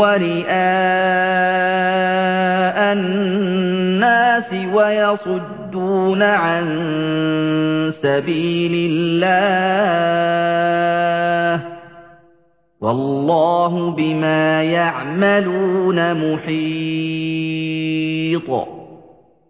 وَرِئَاءَ النَّاسِ وَيَصُدُّونَ عَن سَبِيلِ اللَّهِ وَاللَّهُ بِمَا يَعْمَلُونَ مُحِيطٌ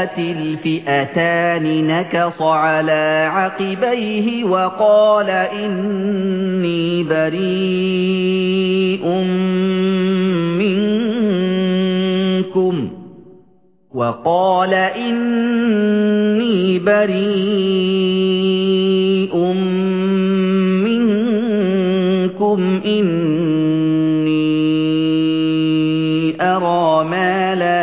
تَرَاءَتِ الْفِئَتَانِ نَكَصَ عَلَى عَقِبَيْهِ وَقَالَ إِنِّي بَرِيءٌ مِنْكُمْ وَقَالَ إِنِّي بَرِيءٌ مِنْكُمْ إِنِّي أَرَى مَا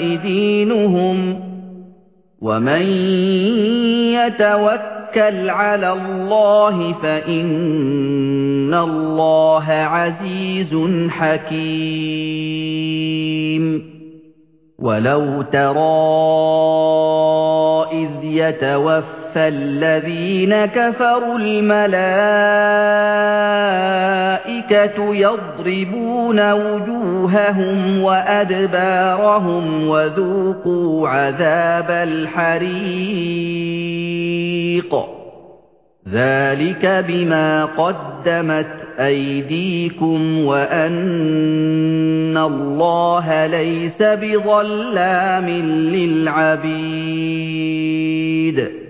دِينُهُمْ وَمَن يَتَوَكَّلْ عَلَى اللَّهِ فَإِنَّ اللَّهَ عَزِيزٌ حَكِيمٌ. وَلَوْ تَرَىٰ إِذْ يَتَوَفَّى الَّذِينَ كَفَرُوا الْمَلَائِكَةُ يَضْرِبُونَ وُجُوهَهُمْ وَأَدْبَارَهُمْ وَذُوقُوا عَذَابَ الْحَرِيقِ. ذَلِكَ بِمَا قَدَّمَتْ أَيْدِيكُمْ وَأَنَّ اللَّهَ لَيْسَ بِظَلَّامٍ لِلْعَبِيدِ.